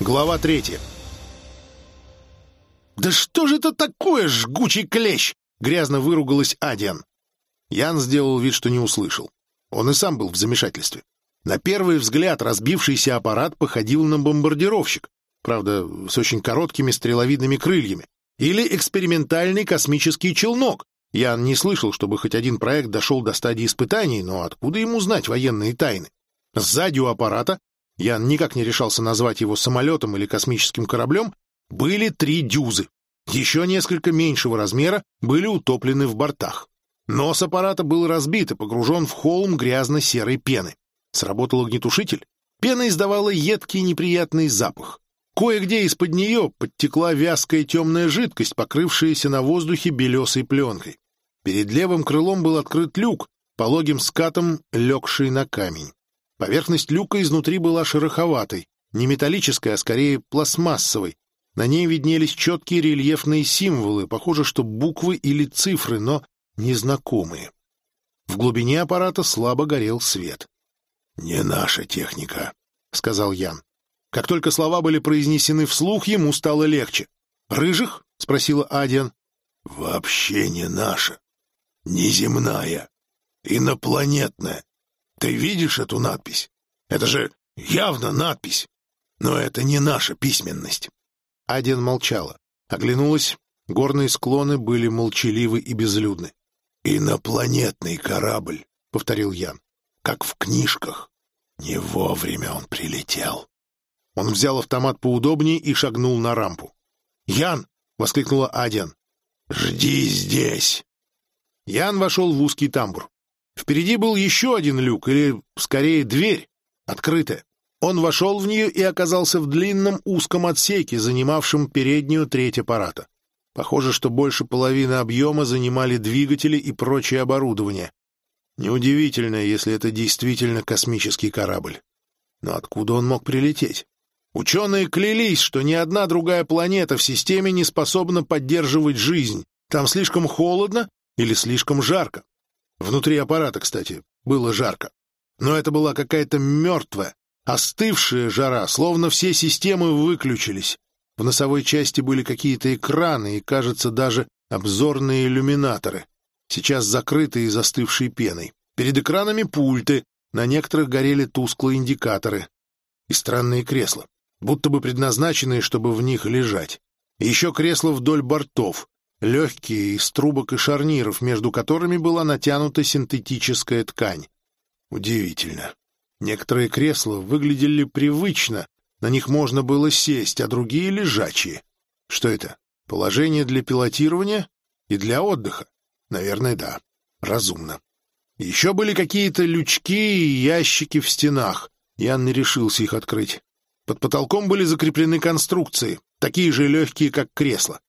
Глава третья. «Да что же это такое, жгучий клещ?» — грязно выругалась Адиан. Ян сделал вид, что не услышал. Он и сам был в замешательстве. На первый взгляд разбившийся аппарат походил на бомбардировщик, правда, с очень короткими стреловидными крыльями, или экспериментальный космический челнок. Ян не слышал, чтобы хоть один проект дошел до стадии испытаний, но откуда ему знать военные тайны? Сзади у аппарата Ян никак не решался назвать его самолетом или космическим кораблем, были три дюзы. Еще несколько меньшего размера были утоплены в бортах. Нос аппарата был разбит и погружен в холм грязно-серой пены. Сработал огнетушитель. Пена издавала едкий неприятный запах. Кое-где из-под нее подтекла вязкая темная жидкость, покрывшаяся на воздухе белесой пленкой. Перед левым крылом был открыт люк, пологим скатом легший на камень. Поверхность люка изнутри была шероховатой, не металлической, а скорее пластмассовой. На ней виднелись четкие рельефные символы, похоже, что буквы или цифры, но незнакомые. В глубине аппарата слабо горел свет. «Не наша техника», — сказал Ян. Как только слова были произнесены вслух, ему стало легче. «Рыжих?» — спросила Адиан. «Вообще не наша. Неземная. Инопланетная. Ты видишь эту надпись? Это же явно надпись. Но это не наша письменность. Аден молчала. Оглянулась. Горные склоны были молчаливы и безлюдны. «Инопланетный корабль», — повторил Ян. «Как в книжках. Не вовремя он прилетел». Он взял автомат поудобнее и шагнул на рампу. «Ян!» — воскликнула Аден. «Жди здесь!» Ян вошел в узкий тамбур. Впереди был еще один люк, или, скорее, дверь, открытая. Он вошел в нее и оказался в длинном узком отсеке, занимавшем переднюю треть аппарата. Похоже, что больше половины объема занимали двигатели и прочее оборудование. Неудивительно, если это действительно космический корабль. Но откуда он мог прилететь? Ученые клялись, что ни одна другая планета в системе не способна поддерживать жизнь. Там слишком холодно или слишком жарко. Внутри аппарата, кстати, было жарко. Но это была какая-то мертвая, остывшая жара, словно все системы выключились. В носовой части были какие-то экраны и, кажется, даже обзорные иллюминаторы, сейчас закрытые застывшей пеной. Перед экранами пульты, на некоторых горели тусклые индикаторы. И странные кресла, будто бы предназначенные, чтобы в них лежать. Еще кресла вдоль бортов, легкие, из трубок и шарниров, между которыми была натянута синтетическая ткань. Удивительно. Некоторые кресла выглядели привычно, на них можно было сесть, а другие — лежачие. Что это? Положение для пилотирования и для отдыха? Наверное, да. Разумно. Еще были какие-то лючки и ящики в стенах. Ян не решился их открыть. Под потолком были закреплены конструкции, такие же легкие, как кресла.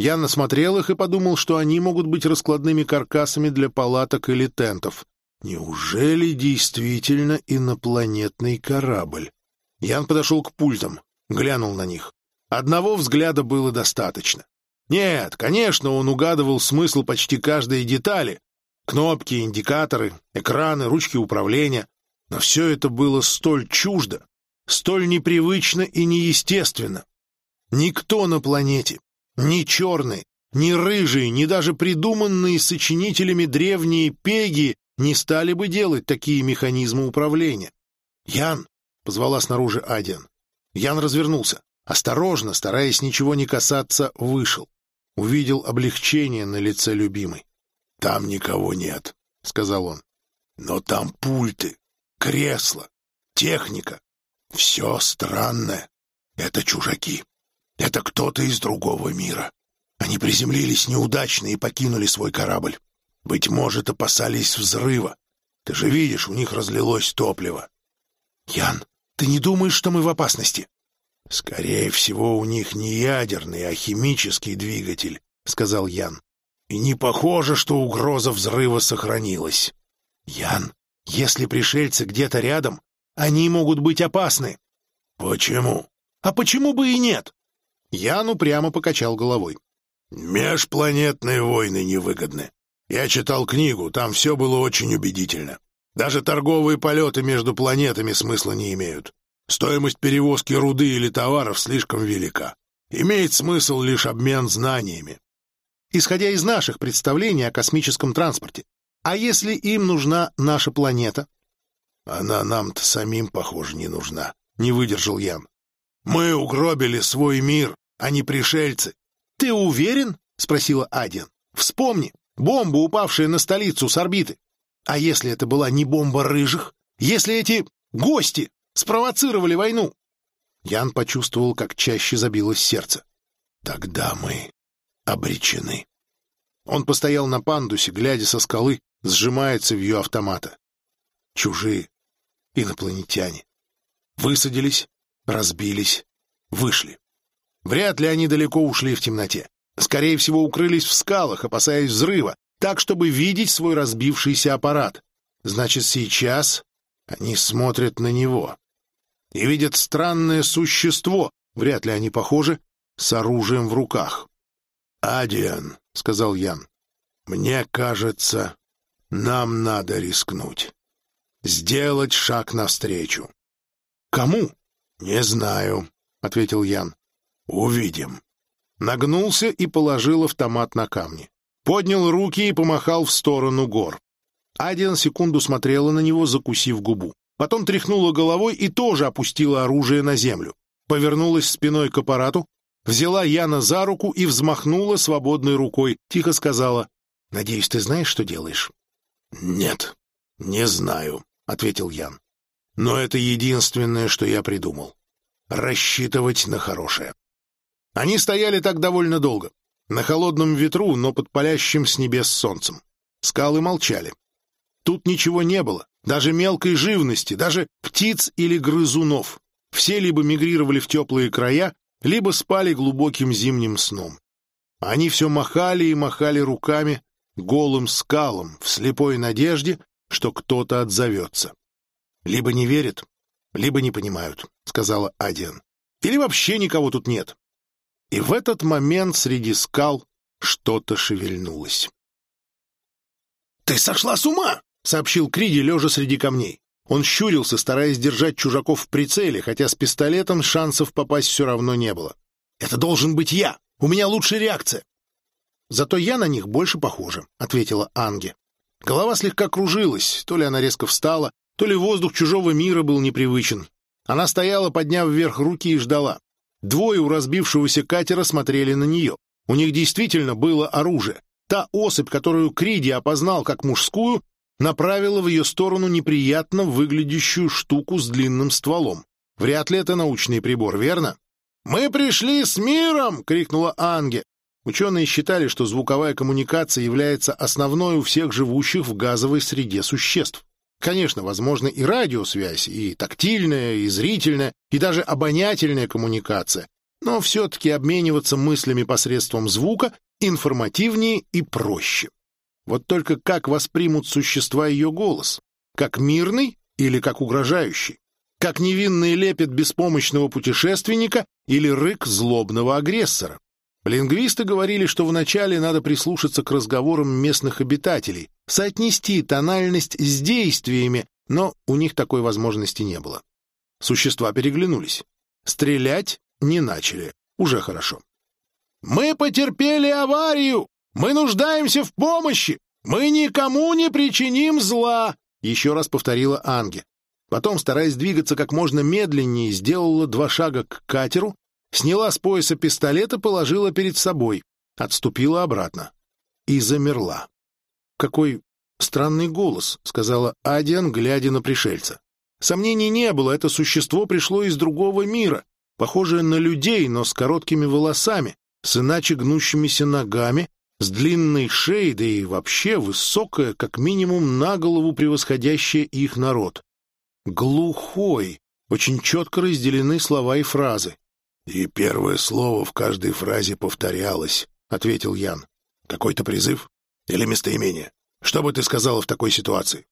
Я насмотрел их и подумал, что они могут быть раскладными каркасами для палаток или тентов. Неужели действительно инопланетный корабль? Ян подошел к пультам, глянул на них. Одного взгляда было достаточно. Нет, конечно, он угадывал смысл почти каждой детали. Кнопки, индикаторы, экраны, ручки управления. Но все это было столь чуждо, столь непривычно и неестественно. Никто на планете, ни черные, ни рыжие, ни даже придуманные сочинителями древние пеги не стали бы делать такие механизмы управления. «Ян!» — позвала снаружи Адиан. Ян развернулся. Осторожно, стараясь ничего не касаться, вышел. Увидел облегчение на лице любимой. «Там никого нет», — сказал он. «Но там пульты, кресла, техника. Все странное. Это чужаки». Это кто-то из другого мира. Они приземлились неудачно и покинули свой корабль. Быть может, опасались взрыва. Ты же видишь, у них разлилось топливо. Ян, ты не думаешь, что мы в опасности? Скорее всего, у них не ядерный, а химический двигатель, сказал Ян. И не похоже, что угроза взрыва сохранилась. Ян, если пришельцы где-то рядом, они могут быть опасны. Почему? А почему бы и нет? Ян упрямо покачал головой. «Межпланетные войны невыгодны. Я читал книгу, там все было очень убедительно. Даже торговые полеты между планетами смысла не имеют. Стоимость перевозки руды или товаров слишком велика. Имеет смысл лишь обмен знаниями. Исходя из наших представлений о космическом транспорте. А если им нужна наша планета? Она нам-то самим, похоже, не нужна, — не выдержал Ян. Мы угробили свой мир, а не пришельцы. Ты уверен? — спросила Адин. Вспомни, бомба, упавшая на столицу с орбиты. А если это была не бомба рыжих? Если эти гости спровоцировали войну? Ян почувствовал, как чаще забилось сердце. Тогда мы обречены. Он постоял на пандусе, глядя со скалы, сжимая цевью автомата. Чужие, инопланетяне. Высадились, разбились, вышли. Вряд ли они далеко ушли в темноте. Скорее всего, укрылись в скалах, опасаясь взрыва, так, чтобы видеть свой разбившийся аппарат. Значит, сейчас они смотрят на него и видят странное существо, вряд ли они похожи, с оружием в руках. «Адиан», — сказал Ян, — «мне кажется, нам надо рискнуть. Сделать шаг навстречу». «Кому?» «Не знаю», — ответил Ян. «Увидим». Нагнулся и положил автомат на камни. Поднял руки и помахал в сторону гор. Адиан секунду смотрела на него, закусив губу. Потом тряхнула головой и тоже опустила оружие на землю. Повернулась спиной к аппарату, взяла Яна за руку и взмахнула свободной рукой. Тихо сказала, «Надеюсь, ты знаешь, что делаешь?» «Нет, не знаю», — ответил Ян. «Но это единственное, что я придумал. Рассчитывать на хорошее». Они стояли так довольно долго. На холодном ветру, но под палящим с небес солнцем. Скалы молчали. Тут ничего не было, даже мелкой живности, даже птиц или грызунов. Все либо мигрировали в теплые края, либо спали глубоким зимним сном. Они все махали и махали руками голым скалам в слепой надежде, что кто-то отзовется. «Либо не верят, либо не понимают», — сказала Адиан. «Или вообще никого тут нет». И в этот момент среди скал что-то шевельнулось. «Ты сошла с ума!» — сообщил Криди, лежа среди камней. Он щурился, стараясь держать чужаков в прицеле, хотя с пистолетом шансов попасть все равно не было. «Это должен быть я! У меня лучшая реакция!» «Зато я на них больше похожа», — ответила Анге. Голова слегка кружилась, то ли она резко встала, то ли воздух чужого мира был непривычен. Она стояла, подняв вверх руки и ждала. Двое у разбившегося катера смотрели на нее. У них действительно было оружие. Та особь, которую Криди опознал как мужскую, направила в ее сторону неприятно выглядящую штуку с длинным стволом. Вряд ли это научный прибор, верно? «Мы пришли с миром!» — крикнула Анге. Ученые считали, что звуковая коммуникация является основной у всех живущих в газовой среде существ. Конечно, возможно и радиосвязь, и тактильная, и зрительная, и даже обонятельная коммуникация, но все-таки обмениваться мыслями посредством звука информативнее и проще. Вот только как воспримут существа ее голос? Как мирный или как угрожающий? Как невинный лепет беспомощного путешественника или рык злобного агрессора? Лингвисты говорили, что вначале надо прислушаться к разговорам местных обитателей, соотнести тональность с действиями, но у них такой возможности не было. Существа переглянулись. Стрелять не начали. Уже хорошо. «Мы потерпели аварию!» Мы нуждаемся в помощи! Мы никому не причиним зла!» Еще раз повторила Анге. Потом, стараясь двигаться как можно медленнее, сделала два шага к катеру, сняла с пояса пистолет и положила перед собой, отступила обратно. И замерла. «Какой странный голос», — сказала Адиан, глядя на пришельца. Сомнений не было, это существо пришло из другого мира, похожее на людей, но с короткими волосами, с иначе гнущимися ногами с длинной шеей, да и вообще высокая, как минимум на голову превосходящая их народ. Глухой, очень четко разделены слова и фразы. «И первое слово в каждой фразе повторялось», — ответил Ян. «Какой-то призыв? Или местоимение? Что бы ты сказала в такой ситуации?»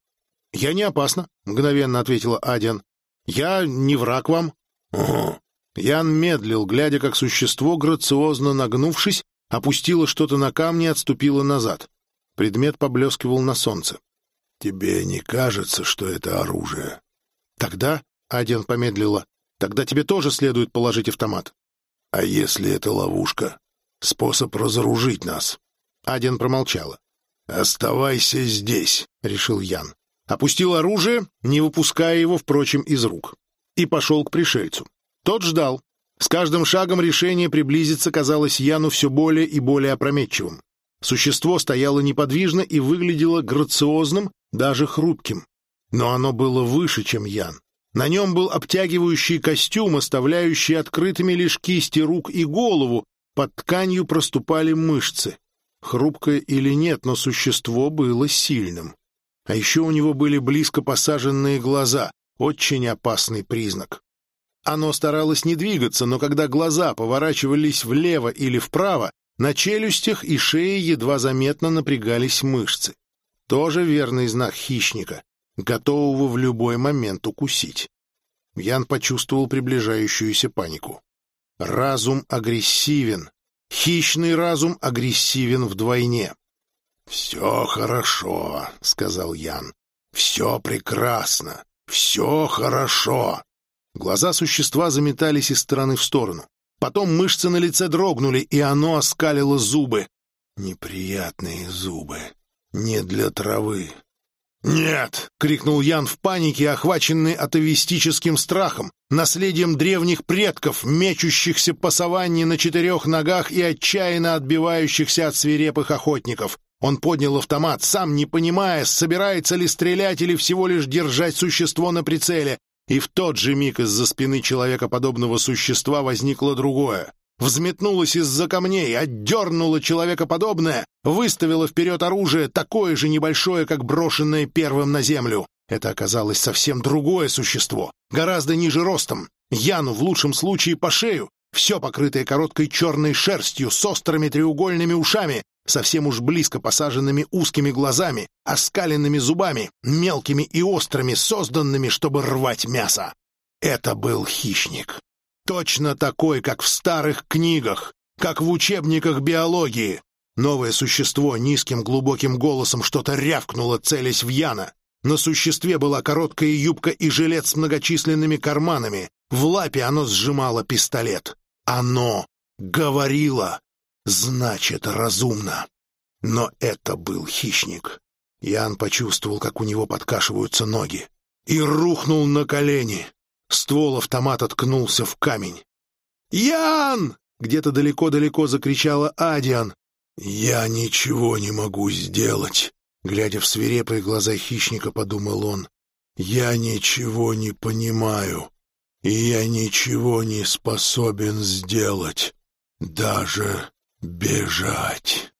«Я не опасна», — мгновенно ответила Адиан. «Я не враг вам». «Угу». Ян медлил, глядя, как существо, грациозно нагнувшись, опустила что-то на камни и отступила назад. Предмет поблескивал на солнце. «Тебе не кажется, что это оружие?» «Тогда», — Аден помедлила, Тогда тебе тоже следует положить автомат. А если это ловушка? Способ разоружить нас? Аден промолчала. «Оставайся здесь», — решил Ян. Опустил оружие, не выпуская его, впрочем, из рук. И пошел к пришельцу. Тот ждал. С каждым шагом решение приблизиться казалось Яну все более и более опрометчивым. Существо стояло неподвижно и выглядело грациозным, даже хрупким. Но оно было выше, чем Ян. На нем был обтягивающий костюм, оставляющий открытыми лишь кисти рук и голову, под тканью проступали мышцы. Хрупкое или нет, но существо было сильным. А еще у него были близко посаженные глаза, очень опасный признак. Оно старалось не двигаться, но когда глаза поворачивались влево или вправо, на челюстях и шее едва заметно напрягались мышцы. Тоже верный знак хищника, готового в любой момент укусить. Ян почувствовал приближающуюся панику. Разум агрессивен. Хищный разум агрессивен вдвойне. «Все хорошо», — сказал Ян. «Все прекрасно. Все хорошо». Глаза существа заметались из стороны в сторону. Потом мышцы на лице дрогнули, и оно оскалило зубы. Неприятные зубы. Не для травы. «Нет!» — крикнул Ян в панике, охваченный атовистическим страхом, наследием древних предков, мечущихся по саванне на четырех ногах и отчаянно отбивающихся от свирепых охотников. Он поднял автомат, сам не понимая, собирается ли стрелять или всего лишь держать существо на прицеле. И в тот же миг из-за спины человекоподобного существа возникло другое. Взметнулось из-за камней, отдернуло человекоподобное, выставило вперед оружие, такое же небольшое, как брошенное первым на землю. Это оказалось совсем другое существо, гораздо ниже ростом. Яну в лучшем случае по шею, все покрытое короткой черной шерстью, с острыми треугольными ушами, совсем уж близко посаженными узкими глазами, оскаленными зубами, мелкими и острыми, созданными, чтобы рвать мясо. Это был хищник. Точно такой, как в старых книгах, как в учебниках биологии. Новое существо низким глубоким голосом что-то рявкнуло, целясь в Яна. На существе была короткая юбка и жилет с многочисленными карманами. В лапе оно сжимало пистолет. Оно говорило значит, разумно. Но это был хищник. Ян почувствовал, как у него подкашиваются ноги, и рухнул на колени. Ствол автомата ткнулся в камень. «Ян!» — где-то далеко-далеко закричала Адиан. «Я ничего не могу сделать», — глядя в свирепые глаза хищника, подумал он. «Я ничего не понимаю, и я ничего не способен сделать, даже Бежать.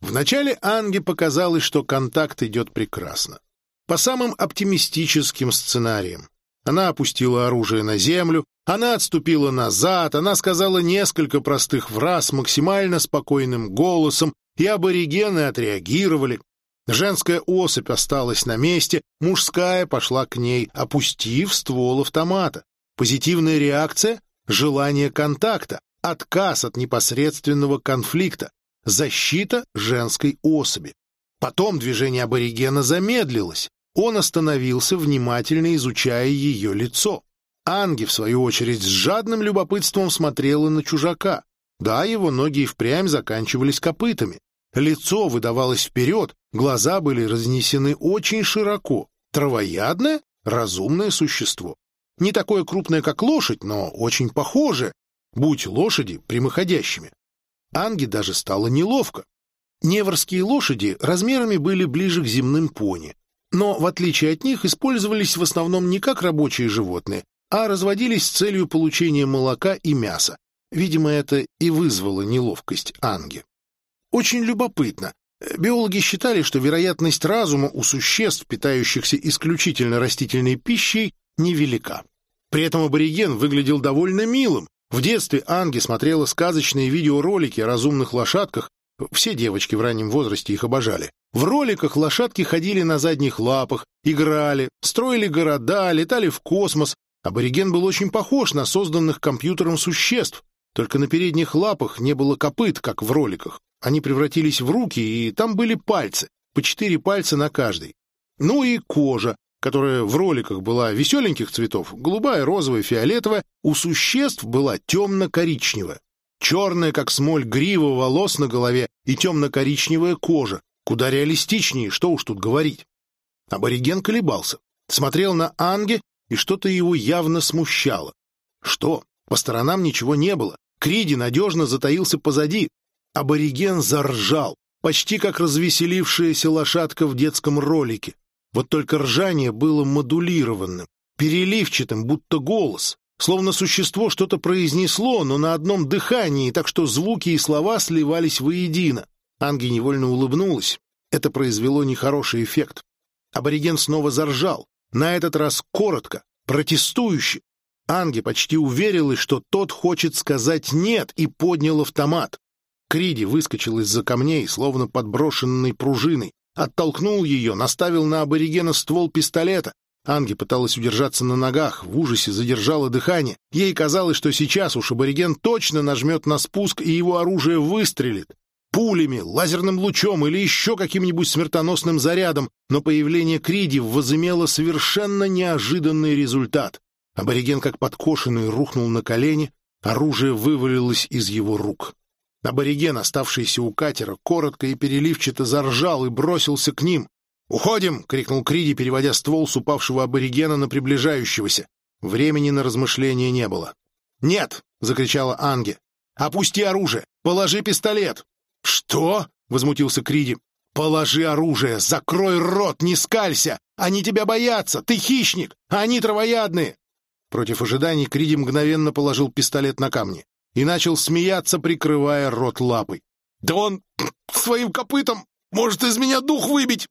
Вначале Анге показалось, что контакт идет прекрасно. По самым оптимистическим сценариям. Она опустила оружие на землю, она отступила назад, она сказала несколько простых фраз максимально спокойным голосом, и аборигены отреагировали. Женская особь осталась на месте, мужская пошла к ней, опустив ствол автомата. Позитивная реакция — желание контакта, отказ от непосредственного конфликта, защита женской особи. Потом движение аборигена замедлилось. Он остановился, внимательно изучая ее лицо. Анги, в свою очередь, с жадным любопытством смотрела на чужака. Да, его ноги и впрямь заканчивались копытами. Лицо выдавалось вперед, глаза были разнесены очень широко. Травоядное, разумное существо. Не такое крупное, как лошадь, но очень похожее, будь лошади прямоходящими. Анге даже стало неловко. Неворские лошади размерами были ближе к земным пони, но, в отличие от них, использовались в основном не как рабочие животные, а разводились с целью получения молока и мяса. Видимо, это и вызвало неловкость Анги. Очень любопытно. Биологи считали, что вероятность разума у существ, питающихся исключительно растительной пищей, невелика. При этом абориген выглядел довольно милым, в детстве Анги смотрела сказочные видеоролики о разумных лошадках, все девочки в раннем возрасте их обожали. В роликах лошадки ходили на задних лапах, играли, строили города, летали в космос. Абориген был очень похож на созданных компьютером существ, только на передних лапах не было копыт, как в роликах. Они превратились в руки, и там были пальцы, по четыре пальца на каждый. Ну и кожа. которая в роликах была веселеньких цветов, голубая, розовая, фиолетовая, у существ была темно-коричневая. Черная, как смоль, грива волос на голове и темно-коричневая кожа. Куда реалистичнее, что уж тут говорить. Абориген колебался, смотрел на Анге, и что-то его явно смущало. Что? По сторонам ничего не было. Криди надежно затаился позади. Абориген заржал, почти как развеселившаяся лошадка в детском ролике. Вот только ржание было модулированным, переливчатым, будто голос. Словно существо что-то произнесло, но на одном дыхании, так что звуки и слова сливались воедино. Анги невольно улыбнулась. Это произвело нехороший эффект. Абориген снова заржал, на этот раз коротко, протестующе. Анги почти уверилась, что тот хочет сказать «нет» и поднял автомат. Криди выскочил из-за камней, словно подброшенной пружиной, оттолкнул ее, наставил на аборигена ствол пистолета. Анги пыталась удержаться на ногах, в ужасе задержала дыхание. Ей казалось, что сейчас уж абориген точно нажмет на спуск, и его оружие выстрелит пулями, лазерным лучом или еще каким-нибудь смертоносным зарядом, но появление Криди возымело совершенно неожиданный результат. Абориген, как подкошенный, рухнул на колени, оружие вывалилось из его рук. Абориген, оставшийся у катера, коротко и переливчато заржал и бросился к ним. «Уходим!» — крикнул Криди, переводя ствол с упавшего аборигена на приближающегося. Времени на размышления не было. «Нет!» — закричала Анге. «Опусти оружие! Положи пистолет!» «Что?» — возмутился Криди. «Положи оружие! Закрой рот! Не скалься! Они тебя боятся! Ты хищник! Они травоядные!» Против ожиданий Криди мгновенно положил пистолет на камни и начал смеяться, прикрывая рот лапой. «Да он своим копытом может из меня дух выбить!»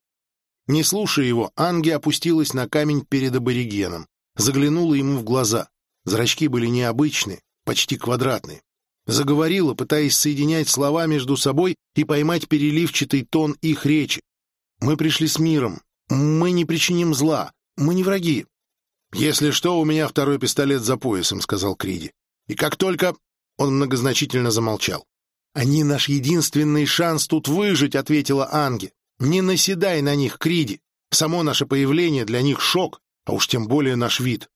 Не слушая его, Анги опустилась на камень перед аборигеном, заглянула ему в глаза. Зрачки были необычные, почти квадратные. Заговорила, пытаясь соединять слова между собой и поймать переливчатый тон их речи. «Мы пришли с миром. Мы не причиним зла. Мы не враги». «Если что, у меня второй пистолет за поясом», — сказал Криди. «И как только...» — он многозначительно замолчал. «Они наш единственный шанс тут выжить», — ответила Анги. «Не наседай на них, Криди. Само наше появление для них шок, а уж тем более наш вид».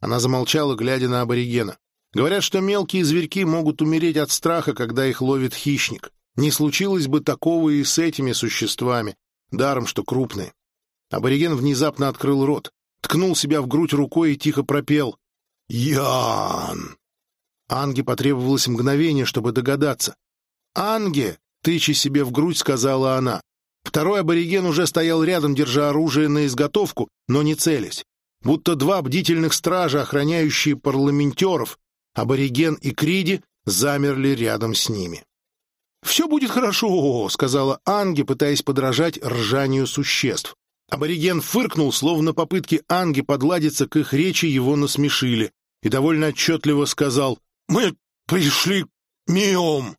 Она замолчала, глядя на аборигена. Говорят, что мелкие зверьки могут умереть от страха, когда их ловит хищник. Не случилось бы такого и с этими существами, даром что крупные. Абориген внезапно открыл рот, ткнул себя в грудь рукой и тихо пропел «Ян!». Анге потребовалось мгновение, чтобы догадаться. «Анге!» — тыча себе в грудь, сказала она. Второй абориген уже стоял рядом, держа оружие на изготовку, но не целясь. Будто два бдительных стража, охраняющие парламентеров, Абориген и Криди замерли рядом с ними. «Все будет хорошо», — сказала Анги, пытаясь подражать ржанию существ. Абориген фыркнул, словно попытки Анги подладиться к их речи его насмешили, и довольно отчетливо сказал «Мы пришли миом».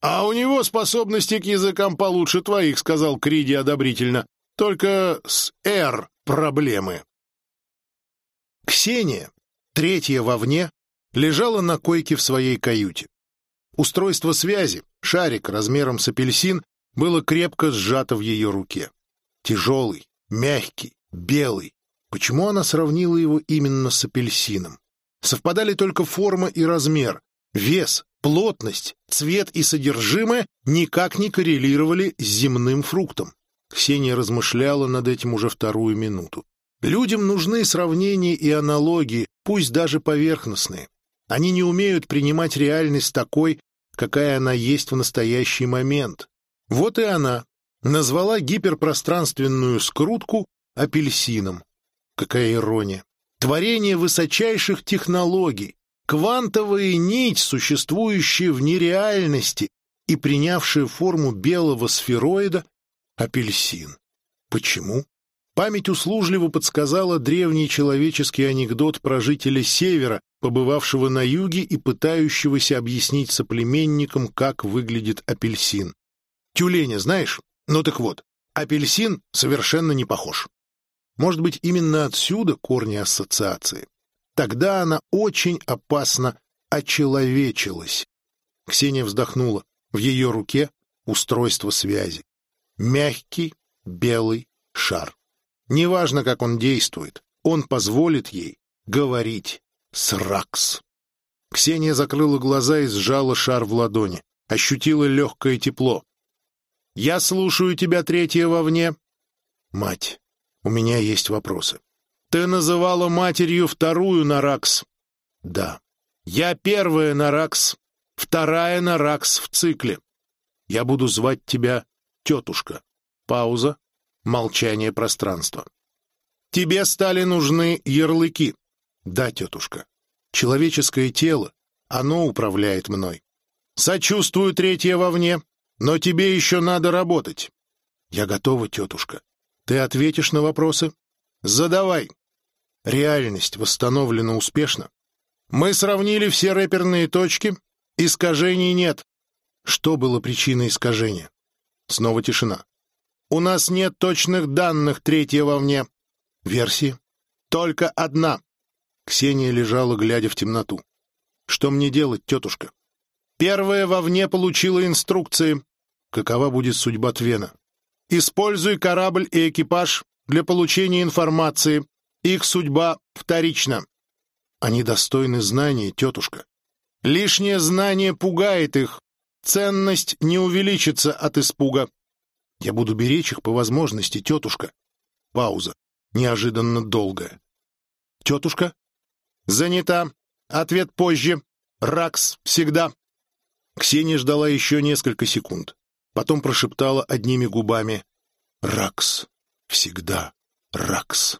«А у него способности к языкам получше твоих», — сказал Криди одобрительно. «Только с «Р» проблемы». Ксения, третья вовне, лежала на койке в своей каюте. Устройство связи, шарик размером с апельсин, было крепко сжато в ее руке. Тяжелый, мягкий, белый. Почему она сравнила его именно с апельсином? Совпадали только форма и размер, вес, плотность, цвет и содержимое никак не коррелировали с земным фруктом. Ксения размышляла над этим уже вторую минуту. Людям нужны сравнения и аналогии, пусть даже поверхностные. Они не умеют принимать реальность такой, какая она есть в настоящий момент. Вот и она назвала гиперпространственную скрутку апельсином. Какая ирония! Творение высочайших технологий, квантовая нить, существующая в нереальности и принявшая форму белого сфероида — апельсин. Почему? Память услужливо подсказала древний человеческий анекдот про жителя Севера, побывавшего на юге и пытающегося объяснить соплеменникам, как выглядит апельсин. Тюленя знаешь? Ну так вот, апельсин совершенно не похож. Может быть, именно отсюда корни ассоциации. Тогда она очень опасно очеловечилась. Ксения вздохнула. В ее руке устройство связи. Мягкий белый шар. Неважно, как он действует, он позволит ей говорить с Ракс. Ксения закрыла глаза и сжала шар в ладони. Ощутила легкое тепло. «Я слушаю тебя, третья вовне». «Мать, у меня есть вопросы». «Ты называла матерью вторую Наракс?» «Да». «Я первая Наракс, вторая Наракс в цикле. Я буду звать тебя тетушка». Пауза. Молчание пространства. «Тебе стали нужны ярлыки». «Да, тетушка. Человеческое тело, оно управляет мной. Сочувствую третье вовне, но тебе еще надо работать. Я готова, тетушка. Ты ответишь на вопросы? Задавай. Реальность восстановлена успешно. Мы сравнили все рэперные точки. Искажений нет. Что было причиной искажения? Снова тишина. У нас нет точных данных третье вовне. Версии? Только одна. Ксения лежала, глядя в темноту. «Что мне делать, тетушка?» «Первая вовне получила инструкции. Какова будет судьба Твена?» «Используй корабль и экипаж для получения информации. Их судьба вторична». «Они достойны знания, тетушка». «Лишнее знание пугает их. Ценность не увеличится от испуга». «Я буду беречь их по возможности, тетушка». Пауза, неожиданно долгая. «Тетушка?» «Занята. Ответ позже. Ракс всегда». Ксения ждала еще несколько секунд. Потом прошептала одними губами «Ракс. Всегда. Ракс».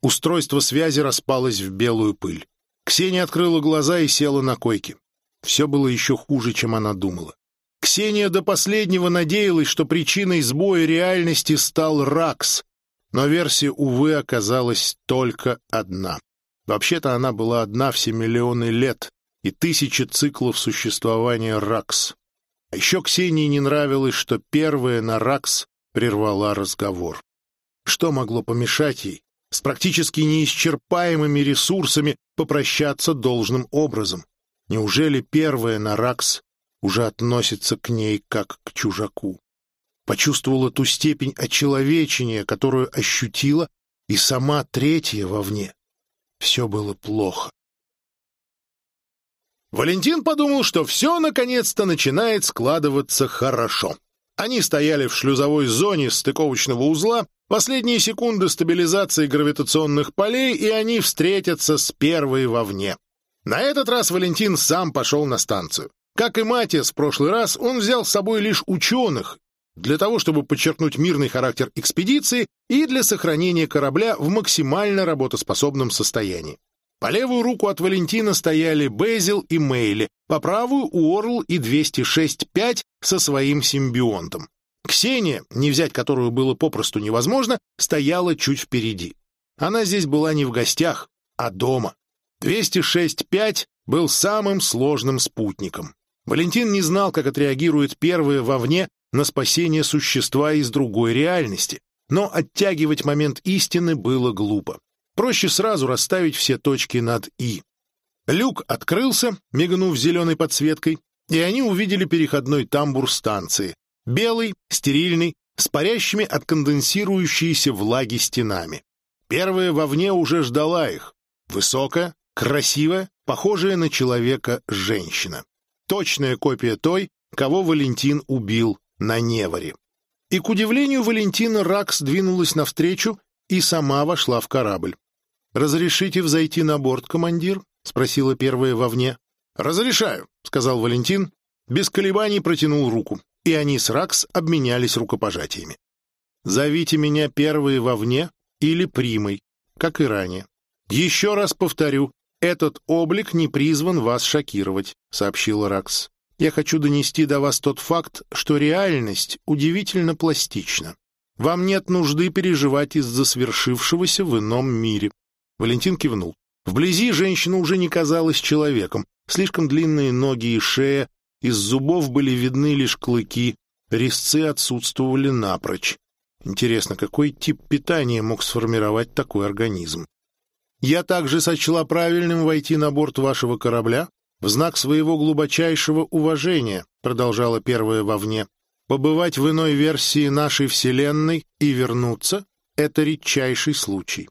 Устройство связи распалось в белую пыль. Ксения открыла глаза и села на койке. Все было еще хуже, чем она думала. Ксения до последнего надеялась, что причиной сбоя реальности стал Ракс, но версия, увы, оказалась только одна. Вообще-то она была одна все миллионы лет и тысячи циклов существования Ракс. А еще Ксении не нравилось, что первая на Ракс прервала разговор. Что могло помешать ей с практически неисчерпаемыми ресурсами попрощаться должным образом? Неужели первая на Ракс уже относится к ней как к чужаку? Почувствовала ту степень очеловечения, которую ощутила и сама третья вовне. Все было плохо. Валентин подумал, что все наконец-то начинает складываться хорошо. Они стояли в шлюзовой зоне стыковочного узла, последние секунды стабилизации гравитационных полей, и они встретятся с первой вовне. На этот раз Валентин сам пошел на станцию. Как и Матиас в прошлый раз, он взял с собой лишь ученых, для того, чтобы подчеркнуть мирный характер экспедиции и для сохранения корабля в максимально работоспособном состоянии. По левую руку от Валентина стояли Безил и Мейли, по правую — Уорл и 206-5 со своим симбионтом. Ксения, не взять которую было попросту невозможно, стояла чуть впереди. Она здесь была не в гостях, а дома. 206-5 был самым сложным спутником. Валентин не знал, как отреагирует первое вовне на спасение существа из другой реальности, но оттягивать момент истины было глупо. Проще сразу расставить все точки над «и». Люк открылся, мигнув зеленой подсветкой, и они увидели переходной тамбур станции. Белый, стерильный, с парящими от конденсирующейся влаги стенами. Первая вовне уже ждала их. Высокая, красивая, похожая на человека женщина. Точная копия той, кого Валентин убил на Неваре. И, к удивлению Валентина, Ракс двинулась навстречу и сама вошла в корабль. «Разрешите взойти на борт, командир?» — спросила первая вовне. «Разрешаю», — сказал Валентин, без колебаний протянул руку, и они с Ракс обменялись рукопожатиями. «Зовите меня первые вовне или примой, как и ранее. Еще раз повторю, этот облик не призван вас шокировать», — сообщила Ракс. Я хочу донести до вас тот факт, что реальность удивительно пластична. Вам нет нужды переживать из-за свершившегося в ином мире. Валентин кивнул. Вблизи женщина уже не казалась человеком. Слишком длинные ноги и шея, из зубов были видны лишь клыки, резцы отсутствовали напрочь. Интересно, какой тип питания мог сформировать такой организм? Я также сочла правильным войти на борт вашего корабля в знак своего глубочайшего уважения, продолжала первая вовне, побывать в иной версии нашей Вселенной и вернуться, Это редчайший случай.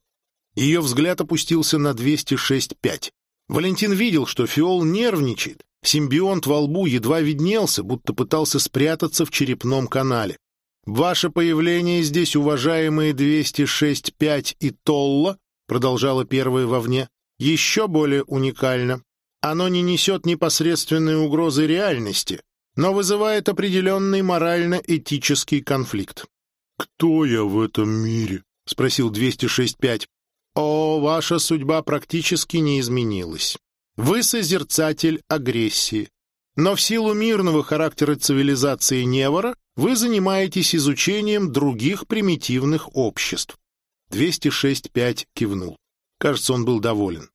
Ее взгляд опустился на 206.5. Валентин видел, что Фиол нервничает. Симбионт во лбу едва виднелся, будто пытался спрятаться в черепном канале. «Ваше появление здесь, уважаемые 206.5 и Толла», продолжала первая вовне, еще более уникально. Оно не несет непосредственной угрозы реальности, но вызывает определенный морально-этический конфликт. «Кто я в этом мире?» — спросил 206.5. О, ваша судьба практически не изменилась. Вы созерцатель агрессии. Но в силу мирного характера цивилизации Невора вы занимаетесь изучением других примитивных обществ. 206.5 кивнул. Кажется, он был доволен.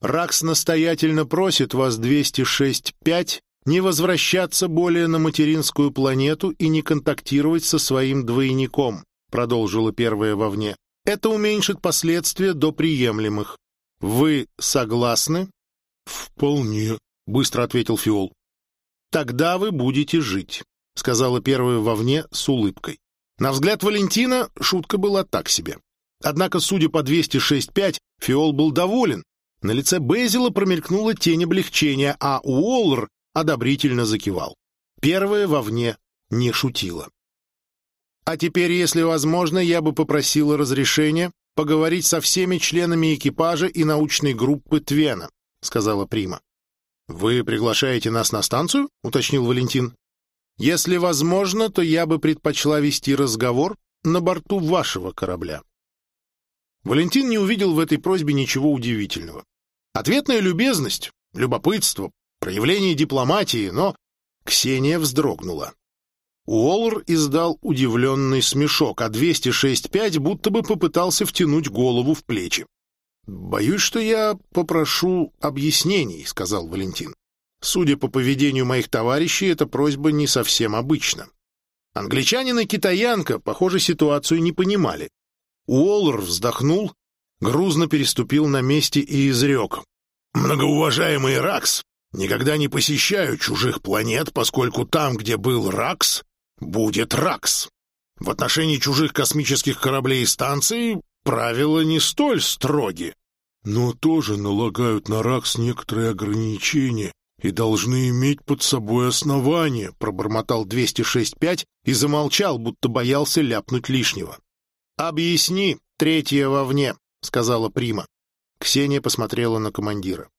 Ракс настоятельно просит вас, 206.5, не возвращаться более на материнскую планету и не контактировать со своим двойником, продолжила первая вовне. Это уменьшит последствия до приемлемых. Вы согласны? Вполне, быстро ответил Фиол. Тогда вы будете жить, сказала первая вовне с улыбкой. На взгляд Валентина шутка была так себе. Однако, судя по 206.5, Фиол был доволен. На лице Безила промелькнула тень облегчения, а Уоллер одобрительно закивал. Первая вовне не шутила. А теперь, если возможно, я бы попросила разрешения поговорить со всеми членами экипажа и научной группы Твена, сказала Прима. Вы приглашаете нас на станцию? уточнил Валентин. Если возможно, то я бы предпочла вести разговор на борту вашего корабля. Валентин не увидел в этой просьбе ничего удивительного. Ответная любезность, любопытство, проявление дипломатии, но Ксения вздрогнула. Уоллер издал удивленный смешок, а 206.5 будто бы попытался втянуть голову в плечи. «Боюсь, что я попрошу объяснений», — сказал Валентин. «Судя по поведению моих товарищей, эта просьба не совсем обычна». Англичанин и китаянка, похоже, ситуацию не понимали. Уоллер вздохнул, грузно переступил на месте и изрек. «Многоуважаемый Ракс, никогда не посещаю чужих планет, поскольку там, где был Ракс, будет РАКС. В отношении чужих космических кораблей и станций правила не столь строги. Но тоже налагают на РАКС некоторые ограничения и должны иметь под собой основания, пробормотал 206.5 и замолчал, будто боялся ляпнуть лишнего. «Объясни, третье вовне», — сказала Прима. Ксения посмотрела на командира.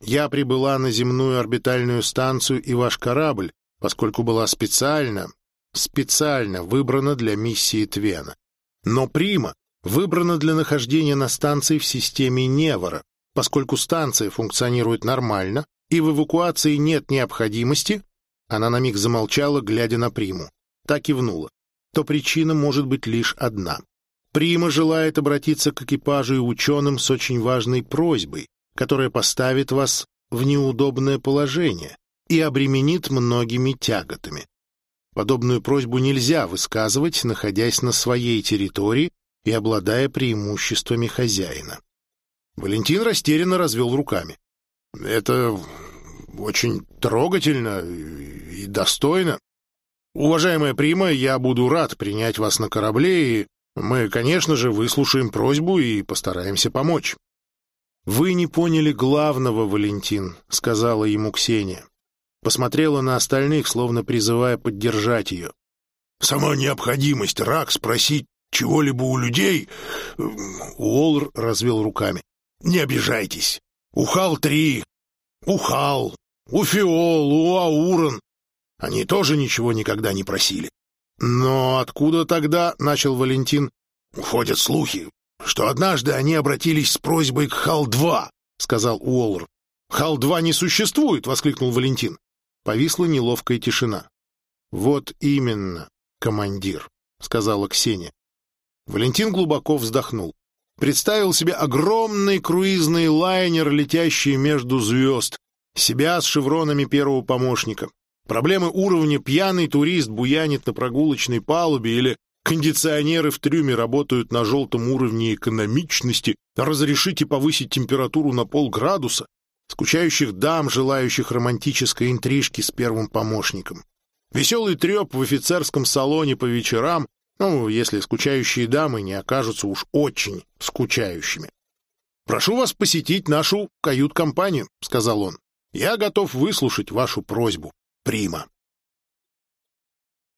«Я прибыла на земную орбитальную станцию и ваш корабль, поскольку была специально, специально выбрана для миссии Твена. Но Прима выбрана для нахождения на станции в системе Невора, поскольку станция функционирует нормально и в эвакуации нет необходимости, она на миг замолчала, глядя на Приму. Так кивнула. То причина может быть лишь одна. Прима желает обратиться к экипажу и ученым с очень важной просьбой, которая поставит вас в неудобное положение и обременит многими тяготами. Подобную просьбу нельзя высказывать, находясь на своей территории и обладая преимуществами хозяина. Валентин растерянно развел руками. «Это очень трогательно и достойно. Уважаемая Прима, я буду рад принять вас на корабле, и мы, конечно же, выслушаем просьбу и постараемся помочь». «Вы не поняли главного, Валентин», — сказала ему Ксения посмотрела на остальных, словно призывая поддержать ее. «Сама необходимость рак спросить чего-либо у людей...» Уолр развел руками. «Не обижайтесь. Ухал-3, Ухал, Уфиол, Уаурон. Они тоже ничего никогда не просили». «Но откуда тогда?» — начал Валентин. «Ходят слухи, что однажды они обратились с просьбой к Хал-2», — сказал Уолр. «Хал-2 не существует!» — воскликнул Валентин. Повисла неловкая тишина. «Вот именно, командир», — сказала Ксения. Валентин глубоко вздохнул. Представил себе огромный круизный лайнер, летящий между звезд, себя с шевронами первого помощника. Проблемы уровня «пьяный турист буянит на прогулочной палубе» или «кондиционеры в трюме работают на желтом уровне экономичности», «разрешите повысить температуру на полградуса», скучающих дам, желающих романтической интрижки с первым помощником. Веселый треп в офицерском салоне по вечерам, Ну, если скучающие дамы не окажутся уж очень скучающими. «Прошу вас посетить нашу кают-компанию», — сказал он. «Я готов выслушать вашу просьбу, Прима».